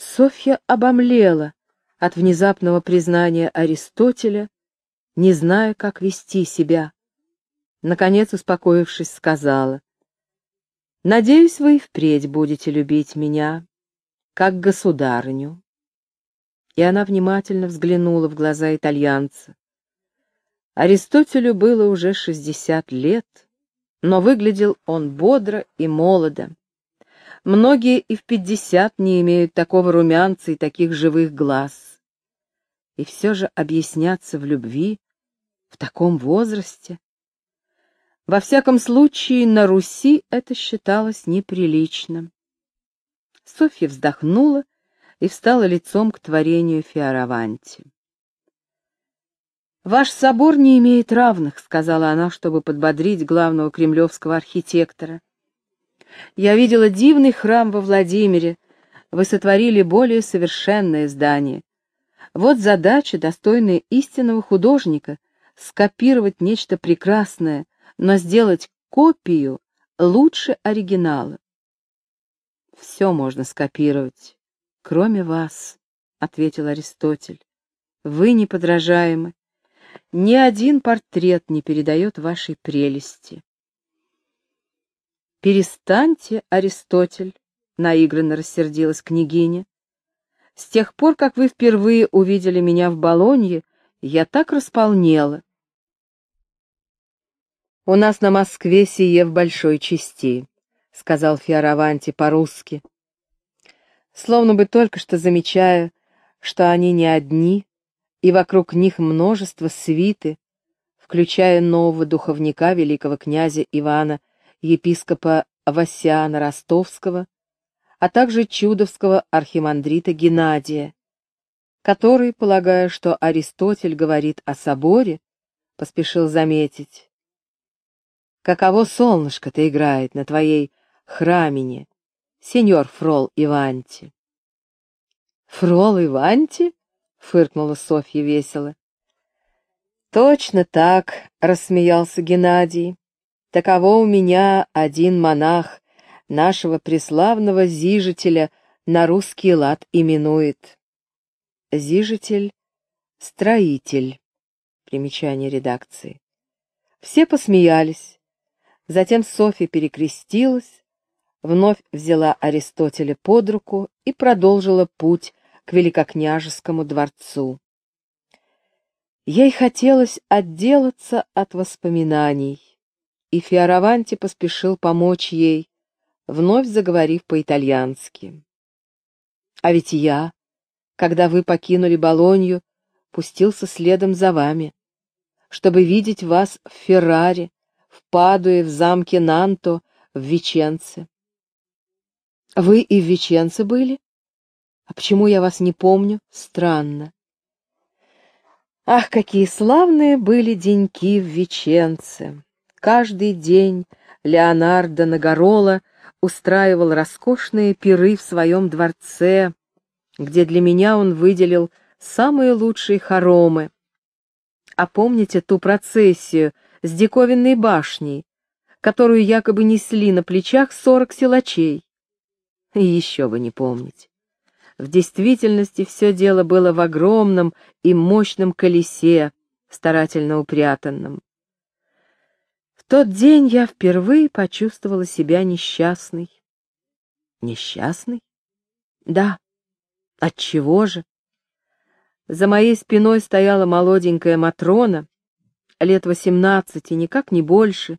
Софья обомлела от внезапного признания Аристотеля, не зная, как вести себя. Наконец, успокоившись, сказала, «Надеюсь, вы и впредь будете любить меня, как государыню». И она внимательно взглянула в глаза итальянца. Аристотелю было уже шестьдесят лет, но выглядел он бодро и молодо. Многие и в пятьдесят не имеют такого румянца и таких живых глаз. И все же объясняться в любви в таком возрасте. Во всяком случае, на Руси это считалось неприличным. Софья вздохнула и встала лицом к творению Фиараванти. «Ваш собор не имеет равных», — сказала она, чтобы подбодрить главного кремлевского архитектора. «Я видела дивный храм во Владимире. Вы сотворили более совершенное здание. Вот задача, достойная истинного художника — скопировать нечто прекрасное, но сделать копию лучше оригинала. «Все можно скопировать, кроме вас», — ответил Аристотель. «Вы неподражаемы. Ни один портрет не передает вашей прелести». «Перестаньте, Аристотель», — наигранно рассердилась княгиня. «С тех пор, как вы впервые увидели меня в Болонье, я так располнела, «У нас на Москве сие в большой части», — сказал Фиараванти по-русски. Словно бы только что замечая, что они не одни, и вокруг них множество свиты, включая нового духовника великого князя Ивана, епископа Васяна Ростовского, а также чудовского архимандрита Геннадия, который, полагая, что Аристотель говорит о соборе, поспешил заметить, каково солнышко-то играет на твоей храмине, сеньор Фрол Иванти. Фрол Иванти? фыркнула Софья весело. Точно так, рассмеялся Геннадий. Таково у меня один монах, нашего преславного зижителя, на русский лад именует. Зижитель — строитель. Примечание редакции. Все посмеялись. Затем Софья перекрестилась, вновь взяла Аристотеля под руку и продолжила путь к великокняжескому дворцу. Ей хотелось отделаться от воспоминаний, и Фиараванти поспешил помочь ей, вновь заговорив по-итальянски. «А ведь я, когда вы покинули Болонью, пустился следом за вами, чтобы видеть вас в Ферраре, в Падуе, в замке Нанто, в Веченце. Вы и в Веченце были? А почему я вас не помню? Странно. Ах, какие славные были деньки в Веченце! Каждый день Леонардо Нагорола устраивал роскошные пиры в своем дворце, где для меня он выделил самые лучшие хоромы. А помните ту процессию, с диковинной башней, которую якобы несли на плечах сорок силачей. И еще вы не помните. В действительности все дело было в огромном и мощном колесе, старательно упрятанном. Тот день я впервые почувствовала себя несчастной. Несчастной? Да. От чего же? За моей спиной стояла молоденькая Матрона, лет восемнадцати, никак не больше,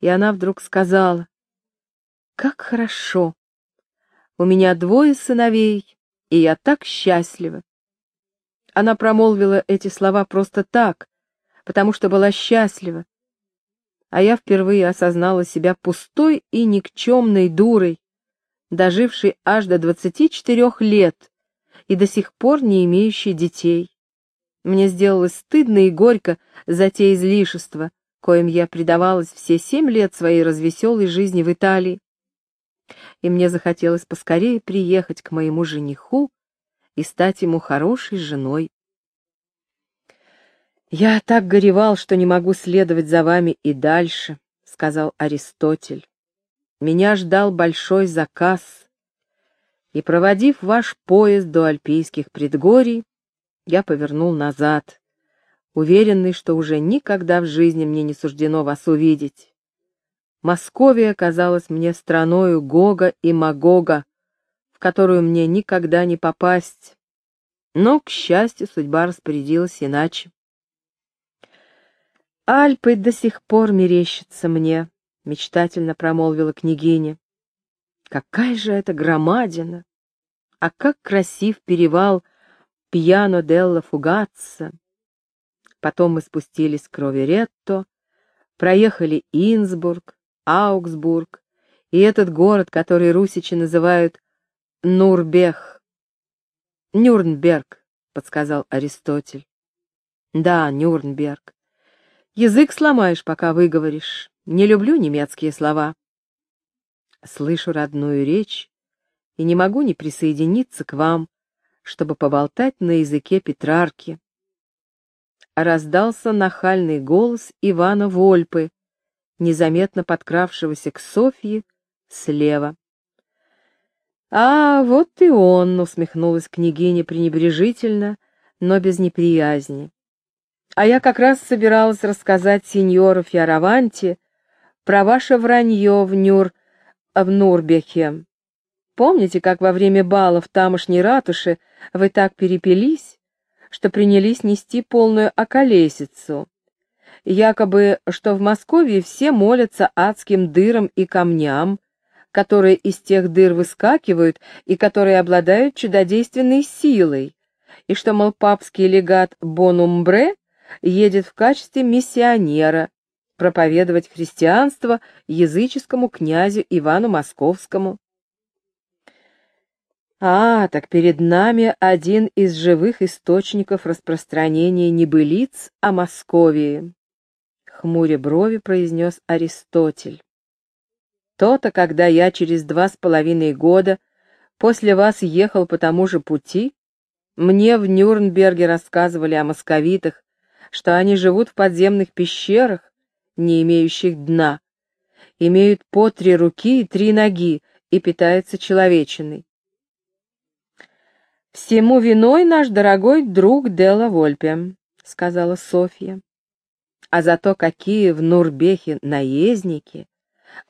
и она вдруг сказала, «Как хорошо! У меня двое сыновей, и я так счастлива!» Она промолвила эти слова просто так, потому что была счастлива, а я впервые осознала себя пустой и никчемной дурой, дожившей аж до двадцати четырех лет и до сих пор не имеющей детей. Мне сделалось стыдно и горько за те излишества, коим я предавалась все семь лет своей развеселой жизни в Италии. И мне захотелось поскорее приехать к моему жениху и стать ему хорошей женой. «Я так горевал, что не могу следовать за вами и дальше», — сказал Аристотель. «Меня ждал большой заказ. и, проводив ваш поезд до альпийских предгорий, я повернул назад, уверенный, что уже никогда в жизни мне не суждено вас увидеть. Московия казалась мне страною Гога и Магога, в которую мне никогда не попасть. Но, к счастью, судьба распорядилась иначе. «Альпы до сих пор мерещатся мне», — мечтательно промолвила княгиня. «Какая же это громадина! А как красив перевал Пьяно Делла Фугатса!» Потом мы спустились к Роверетто, проехали Инсбург, Аугсбург и этот город, который русичи называют Нурбех. Нюрнберг, подсказал Аристотель. Да, Нюрнберг. Язык сломаешь, пока выговоришь. Не люблю немецкие слова. Слышу родную речь и не могу не присоединиться к вам, чтобы поболтать на языке Петрарки. Раздался нахальный голос Ивана Вольпы, незаметно подкравшегося к Софье слева. «А, вот и он!» — усмехнулась княгиня пренебрежительно, но без неприязни. «А я как раз собиралась рассказать сеньору Фиараванте про ваше вранье в Нюр... в Нурбехе. Помните, как во время бала в тамошней ратуше вы так перепились, что принялись нести полную околесицу?» якобы, что в Москве все молятся адским дырам и камням, которые из тех дыр выскакивают и которые обладают чудодейственной силой, и что, мол, папский легат Бонумбре едет в качестве миссионера проповедовать христианство языческому князю Ивану Московскому. А, так перед нами один из живых источников распространения небылиц о Московии хмуря брови, произнес Аристотель. То-то, когда я через два с половиной года после вас ехал по тому же пути, мне в Нюрнберге рассказывали о московитах, что они живут в подземных пещерах, не имеющих дна, имеют по три руки и три ноги и питаются человечиной. «Всему виной наш дорогой друг Дела Вольпе», — сказала Софья а зато какие в Нурбехе наездники!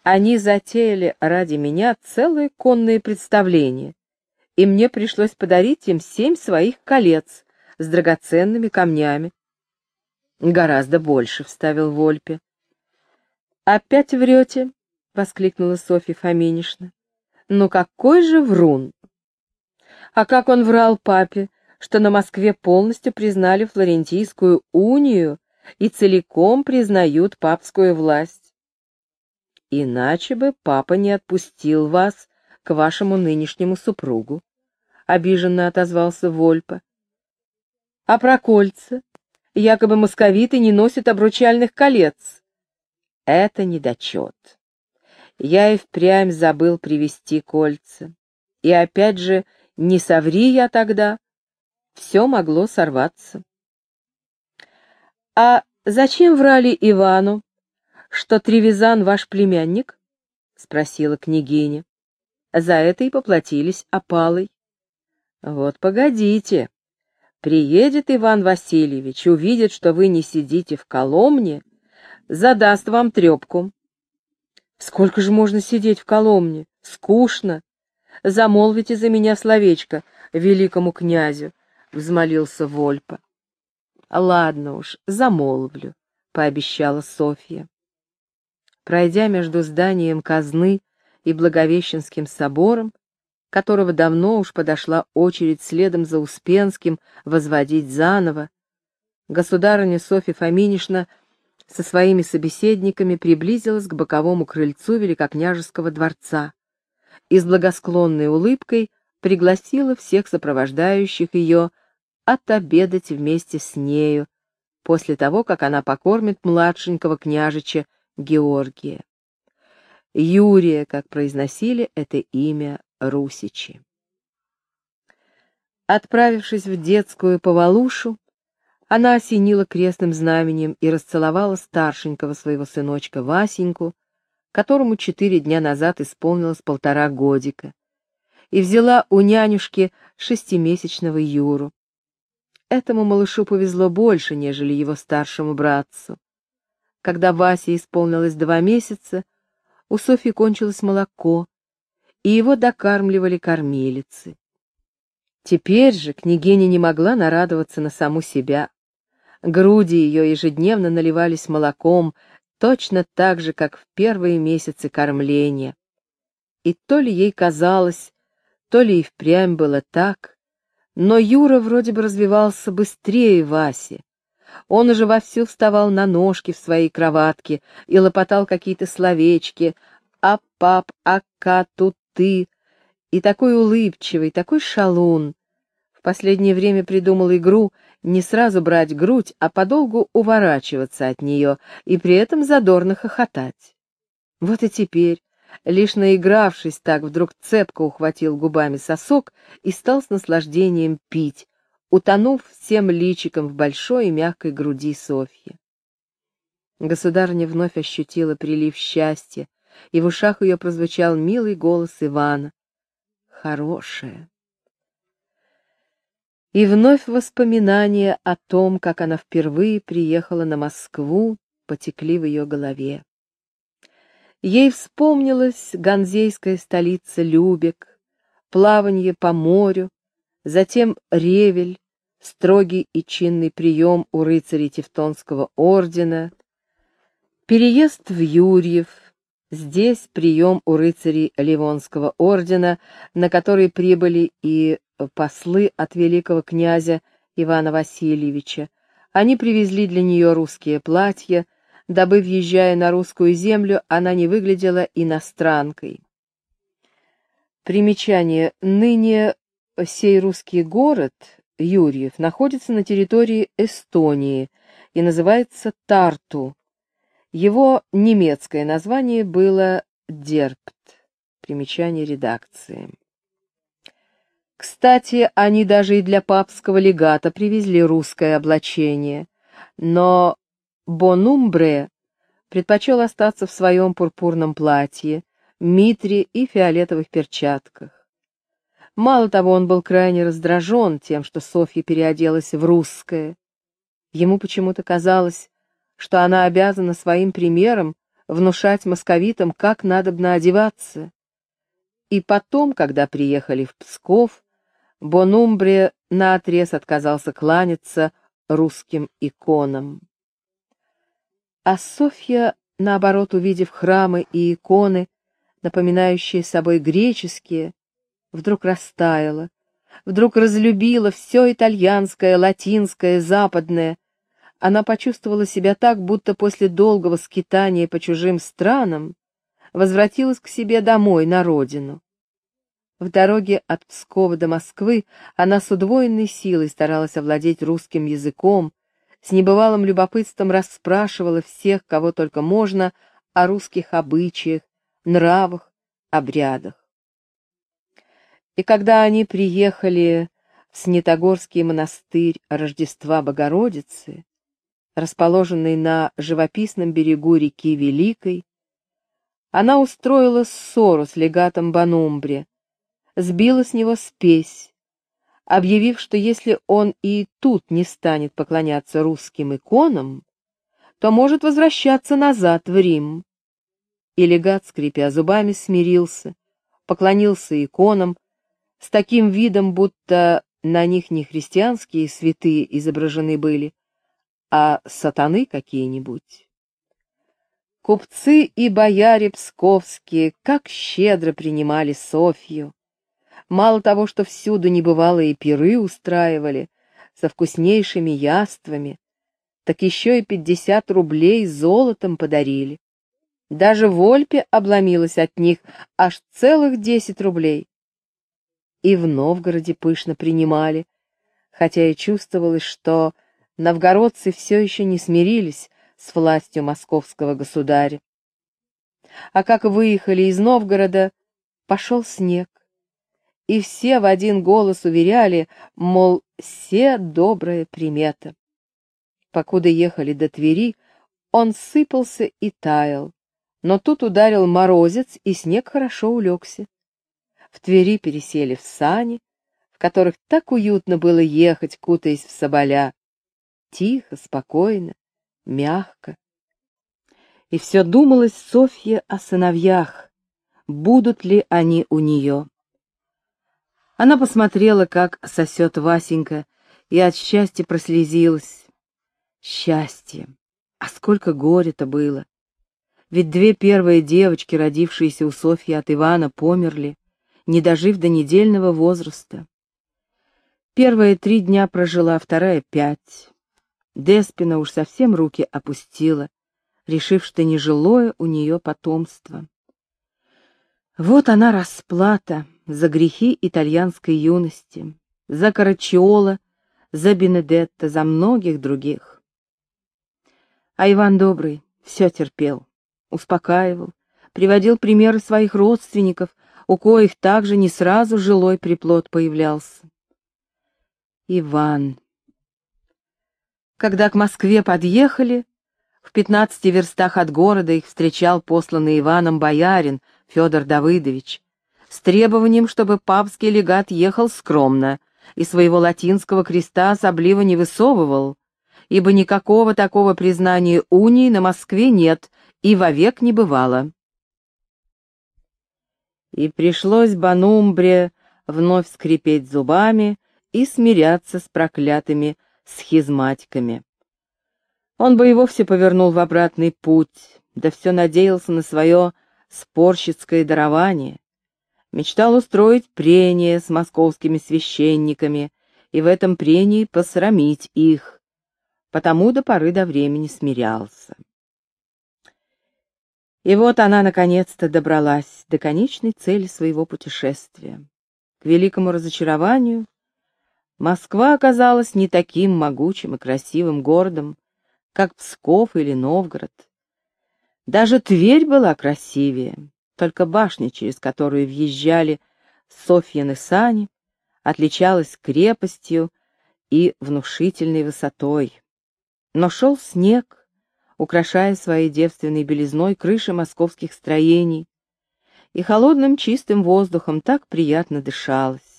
Они затеяли ради меня целые конные представления, и мне пришлось подарить им семь своих колец с драгоценными камнями. Гораздо больше, — вставил Вольпе. Опять врете? — воскликнула Софья Фоминишна. Ну какой же врун! А как он врал папе, что на Москве полностью признали Флорентийскую унию и целиком признают папскую власть. Иначе бы папа не отпустил вас к вашему нынешнему супругу, — обиженно отозвался Вольпа. А про кольца? Якобы московиты не носят обручальных колец. Это недочет. Я и впрямь забыл привезти кольца. И опять же, не соври я тогда, все могло сорваться. «А зачем врали Ивану, что Тревизан ваш племянник?» — спросила княгиня. «За это и поплатились опалой». «Вот погодите. Приедет Иван Васильевич, увидит, что вы не сидите в Коломне, задаст вам трепку». «Сколько же можно сидеть в Коломне? Скучно. Замолвите за меня словечко великому князю», — взмолился Вольпа. «Ладно уж, замолвлю», — пообещала Софья. Пройдя между зданием казны и Благовещенским собором, которого давно уж подошла очередь следом за Успенским возводить заново, государыня Софья Фоминишна со своими собеседниками приблизилась к боковому крыльцу Великокняжеского дворца и с благосклонной улыбкой пригласила всех сопровождающих ее отобедать вместе с нею, после того, как она покормит младшенького княжича Георгия. Юрия, как произносили это имя Русичи. Отправившись в детскую повалушу, она осенила крестным знаменем и расцеловала старшенького своего сыночка Васеньку, которому четыре дня назад исполнилось полтора годика, и взяла у нянюшки шестимесячного Юру. Этому малышу повезло больше, нежели его старшему братцу. Когда Васе исполнилось два месяца, у Софьи кончилось молоко, и его докармливали кормилицы. Теперь же княгиня не могла нарадоваться на саму себя. Груди ее ежедневно наливались молоком, точно так же, как в первые месяцы кормления. И то ли ей казалось, то ли и впрямь было так, но Юра вроде бы развивался быстрее Васи. Он уже вовсю вставал на ножки в своей кроватке и лопотал какие-то словечки «А пап, ака, тут ты», и такой улыбчивый, такой шалун. В последнее время придумал игру не сразу брать грудь, а подолгу уворачиваться от нее и при этом задорно хохотать. Вот и теперь, лишь наигравшись так, вдруг цепко ухватил губами сосок и стал с наслаждением пить, утонув всем личиком в большой и мягкой груди Софьи. Государыня вновь ощутила прилив счастья, и в ушах ее прозвучал милый голос Ивана. «Хорошая». И вновь воспоминания о том, как она впервые приехала на Москву, потекли в ее голове. Ей вспомнилась ганзейская столица Любек, плавание по морю, затем Ревель, строгий и чинный прием у рыцарей Тевтонского ордена, переезд в Юрьев, здесь прием у рыцарей Ливонского ордена, на который прибыли и послы от великого князя Ивана Васильевича. Они привезли для нее русские платья, дабы, въезжая на русскую землю, она не выглядела иностранкой. Примечание. Ныне сей русский город, Юрьев, находится на территории Эстонии и называется Тарту. Его немецкое название было Дерпт. Примечание редакции. Кстати, они даже и для папского легата привезли русское облачение, но Бонумбре предпочел остаться в своем пурпурном платье, митре и фиолетовых перчатках. Мало того, он был крайне раздражен тем, что Софья переоделась в русское. Ему почему-то казалось, что она обязана своим примером внушать московитам, как надобно одеваться. И потом, когда приехали в Псков, Бонумбре наотрез отказался кланяться русским иконам. А Софья, наоборот, увидев храмы и иконы, напоминающие собой греческие, вдруг растаяла, вдруг разлюбила все итальянское, латинское, западное. Она почувствовала себя так, будто после долгого скитания по чужим странам возвратилась к себе домой, на родину. В дороге от Пскова до Москвы она с удвоенной силой старалась овладеть русским языком, с небывалым любопытством расспрашивала всех, кого только можно, о русских обычаях, нравах, обрядах. И когда они приехали в Снитогорский монастырь Рождества Богородицы, расположенный на живописном берегу реки Великой, она устроила ссору с легатом Банумбре, сбила с него спесь, объявив, что если он и тут не станет поклоняться русским иконам, то может возвращаться назад в Рим. И легат, скрипя зубами, смирился, поклонился иконам, с таким видом, будто на них не христианские святые изображены были, а сатаны какие-нибудь. Купцы и бояре псковские как щедро принимали Софью, Мало того, что всюду небывалые пиры устраивали, со вкуснейшими яствами, так еще и пятьдесят рублей золотом подарили. Даже Вольпе обломилась от них аж целых десять рублей. И в Новгороде пышно принимали, хотя и чувствовалось, что новгородцы все еще не смирились с властью московского государя. А как выехали из Новгорода, пошел снег и все в один голос уверяли, мол, все добрая примета. Покуда ехали до Твери, он сыпался и таял, но тут ударил морозец, и снег хорошо улегся. в Твери пересели в сани, в которых так уютно было ехать, кутаясь в соболя. Тихо, спокойно, мягко. И все думалось Софье о сыновьях, будут ли они у нее. Она посмотрела, как сосет Васенька, и от счастья прослезилась. Счастье! А сколько горя-то было! Ведь две первые девочки, родившиеся у Софьи от Ивана, померли, не дожив до недельного возраста. Первая три дня прожила, вторая — пять. Деспина уж совсем руки опустила, решив, что нежилое у нее потомство. Вот она расплата за грехи итальянской юности, за Карачиола, за Бенедетта, за многих других. А Иван Добрый все терпел, успокаивал, приводил примеры своих родственников, у коих также не сразу жилой приплод появлялся. Иван. Когда к Москве подъехали, в пятнадцати верстах от города их встречал посланный Иваном боярин Федор Давыдович с требованием, чтобы папский легат ехал скромно и своего латинского креста особливо не высовывал, ибо никакого такого признания унии на Москве нет и вовек не бывало. И пришлось Банумбре вновь скрипеть зубами и смиряться с проклятыми схизматиками. Он бы и вовсе повернул в обратный путь, да все надеялся на свое спорщицкое дарование. Мечтал устроить прение с московскими священниками и в этом прении посрамить их, потому до поры до времени смирялся. И вот она наконец-то добралась до конечной цели своего путешествия. К великому разочарованию Москва оказалась не таким могучим и красивым городом, как Псков или Новгород. Даже Тверь была красивее, только башня, через которую въезжали Софьины сани, отличалась крепостью и внушительной высотой. Но шел снег, украшая своей девственной белизной крыши московских строений, и холодным чистым воздухом так приятно дышалось.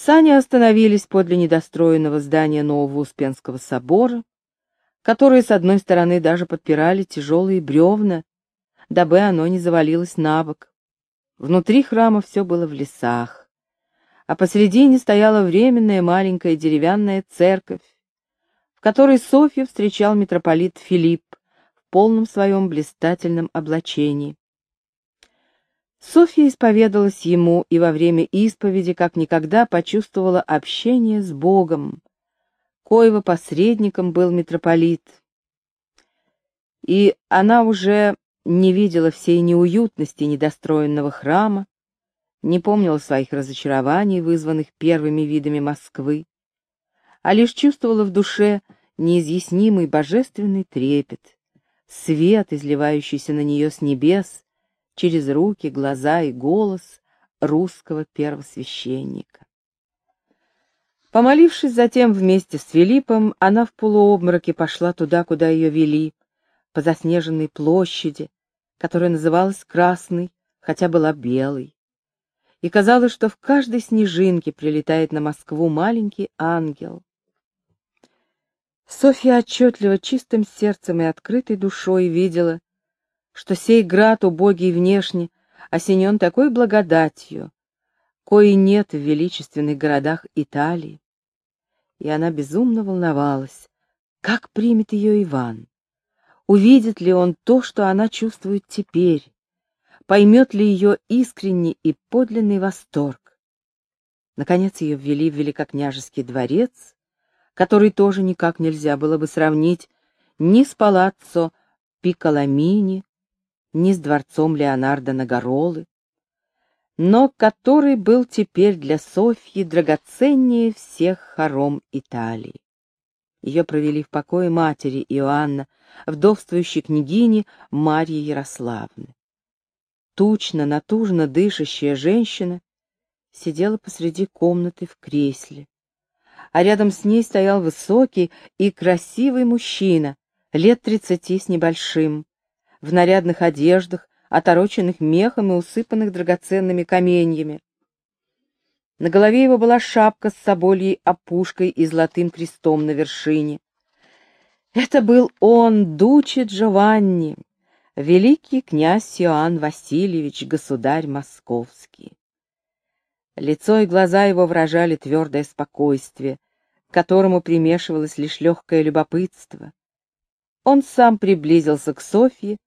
Сани остановились подле недостроенного здания нового Успенского собора, которые с одной стороны даже подпирали тяжелые бревна, дабы оно не завалилось на бок. Внутри храма все было в лесах, а посредине стояла временная маленькая деревянная церковь, в которой Софью встречал митрополит Филипп в полном своем блистательном облачении. Софья исповедалась ему и во время исповеди как никогда почувствовала общение с Богом. Коего посредником был митрополит. И она уже не видела всей неуютности недостроенного храма, не помнила своих разочарований, вызванных первыми видами Москвы, а лишь чувствовала в душе неизъяснимый божественный трепет, свет, изливающийся на нее с небес, через руки, глаза и голос русского первосвященника. Помолившись затем вместе с Филиппом, она в полуобмороке пошла туда, куда ее вели, по заснеженной площади, которая называлась Красной, хотя была белой. И казалось, что в каждой снежинке прилетает на Москву маленький ангел. Софья отчетливо чистым сердцем и открытой душой видела, что сей град убогий внешне осенен такой благодатью, коей нет в величественных городах Италии. И она безумно волновалась, как примет ее Иван, увидит ли он то, что она чувствует теперь, поймет ли ее искренний и подлинный восторг. Наконец ее ввели в великокняжеский дворец, который тоже никак нельзя было бы сравнить ни с палаццо Пиколамини, ни с дворцом Леонардо Нагаролы, но который был теперь для Софьи драгоценнее всех хором Италии. Ее провели в покое матери Иоанна, вдовствующей княгини Марьи Ярославны. Тучно, натужно дышащая женщина сидела посреди комнаты в кресле, а рядом с ней стоял высокий и красивый мужчина, лет тридцати с небольшим, в нарядных одеждах, отороченных мехом и усыпанных драгоценными каменьями. На голове его была шапка с собольей опушкой и золотым крестом на вершине. Это был он, Дучи Джованни, великий князь Иоанн Васильевич, государь московский. Лицо и глаза его выражали твердое спокойствие, к которому примешивалось лишь легкое любопытство. Он сам приблизился к Софье,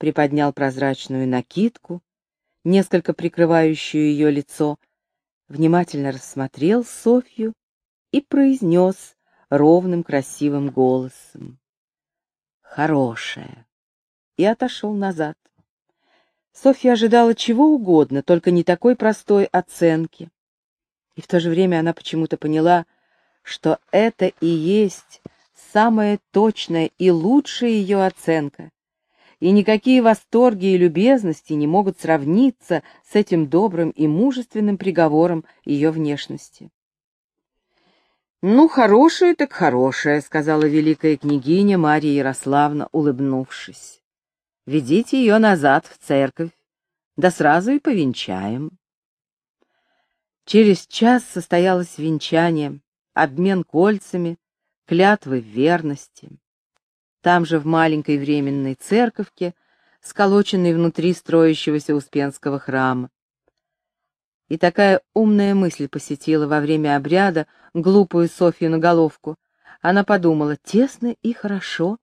приподнял прозрачную накидку, несколько прикрывающую ее лицо, внимательно рассмотрел Софью и произнес ровным красивым голосом. «Хорошая!» и отошел назад. Софья ожидала чего угодно, только не такой простой оценки. И в то же время она почему-то поняла, что это и есть самая точная и лучшая ее оценка, и никакие восторги и любезности не могут сравниться с этим добрым и мужественным приговором ее внешности. «Ну, хорошая так хорошая», — сказала великая княгиня Марья Ярославна, улыбнувшись. «Ведите ее назад в церковь, да сразу и повенчаем». Через час состоялось венчание, обмен кольцами, клятвы верности. Там же в маленькой временной церковке, сколоченной внутри строящегося Успенского храма. И такая умная мысль посетила во время обряда глупую Софью на головку. Она подумала, тесно и хорошо,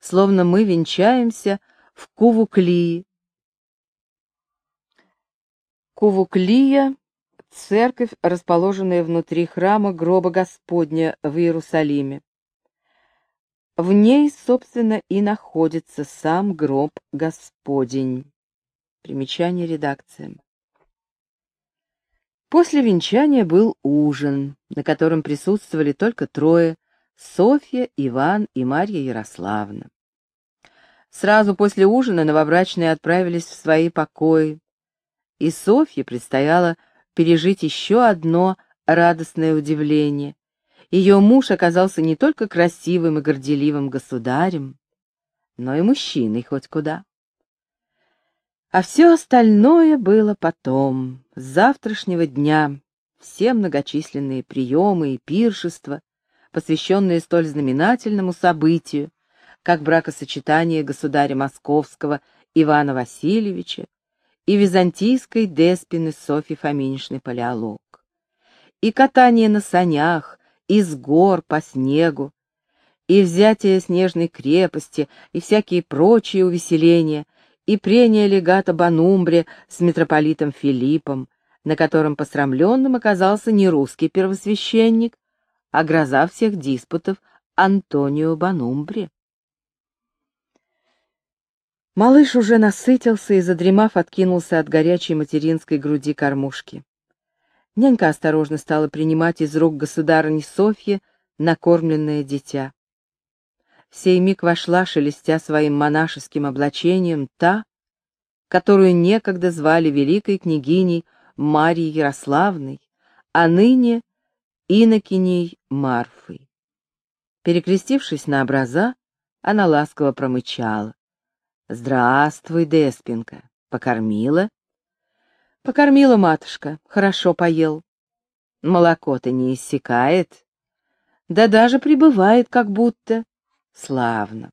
словно мы венчаемся в Кувуклии. Кувуклия — церковь, расположенная внутри храма гроба Господня в Иерусалиме. В ней, собственно, и находится сам гроб Господень. Примечание редакции. После венчания был ужин, на котором присутствовали только трое — Софья, Иван и Марья Ярославна. Сразу после ужина новобрачные отправились в свои покои, и Софье предстояло пережить еще одно радостное удивление. Ее муж оказался не только красивым и горделивым государем, но и мужчиной хоть куда. А все остальное было потом, с завтрашнего дня, все многочисленные приемы и пиршества, посвященные столь знаменательному событию, как бракосочетание государя Московского Ивана Васильевича и византийской деспины Софьи Фоминишны Палеолог, и катание на санях, из гор по снегу, и взятие снежной крепости, и всякие прочие увеселения, и прения легата Банумбре с митрополитом Филиппом, на котором посрамленным оказался не русский первосвященник, а гроза всех диспутов Антонио Банумбре. Малыш уже насытился и, задремав, откинулся от горячей материнской груди кормушки. Нянька осторожно стала принимать из рук государыни Софьи накормленное дитя. В сей миг вошла, шелестя своим монашеским облачением, та, которую некогда звали великой княгиней Марьей Ярославной, а ныне инокиней Марфой. Перекрестившись на образа, она ласково промычала. «Здравствуй, Деспинка! Покормила?» Покормила матушка, хорошо поел. Молоко-то не иссякает. Да даже прибывает как будто. Славно.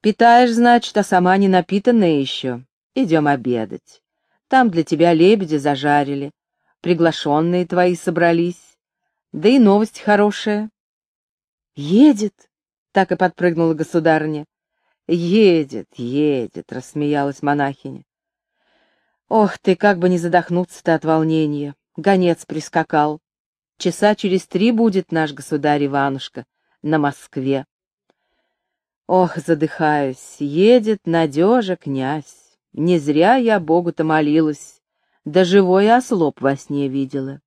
Питаешь, значит, а сама не напитанная еще. Идем обедать. Там для тебя лебеди зажарили. Приглашенные твои собрались. Да и новость хорошая. Едет, так и подпрыгнула государыня. Едет, едет, рассмеялась монахиня. Ох ты, как бы не задохнуться-то от волнения. Гонец прискакал. Часа через три будет наш государь Иванушка на Москве. Ох, задыхаюсь, едет надежа князь. Не зря я Богу-то молилась, да живой ослоп во сне видела.